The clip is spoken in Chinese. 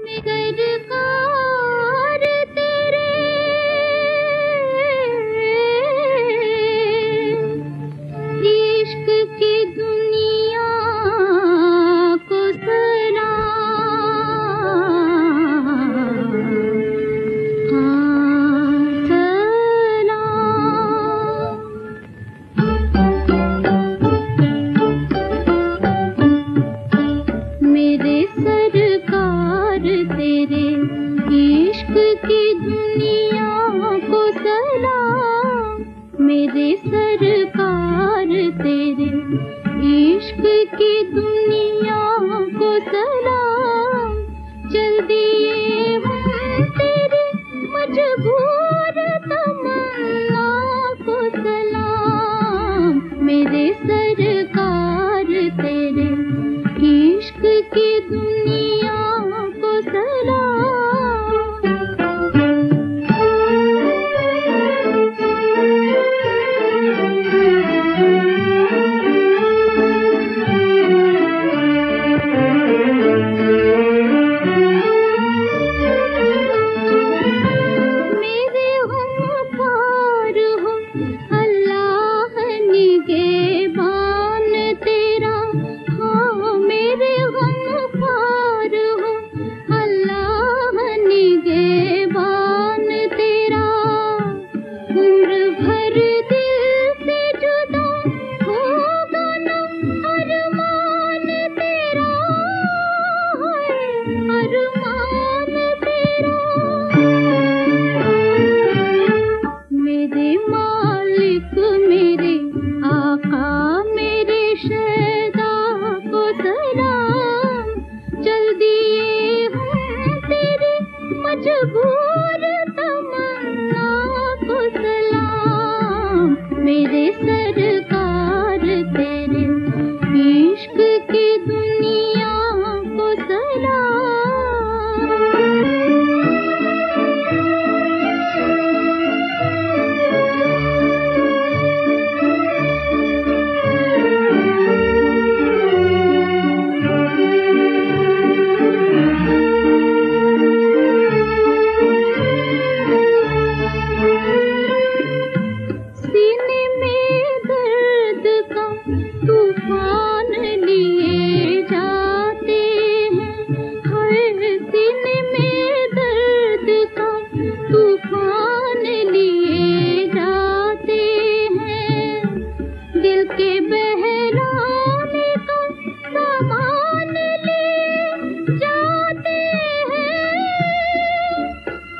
你给的歌 मेरे सरकार 这不。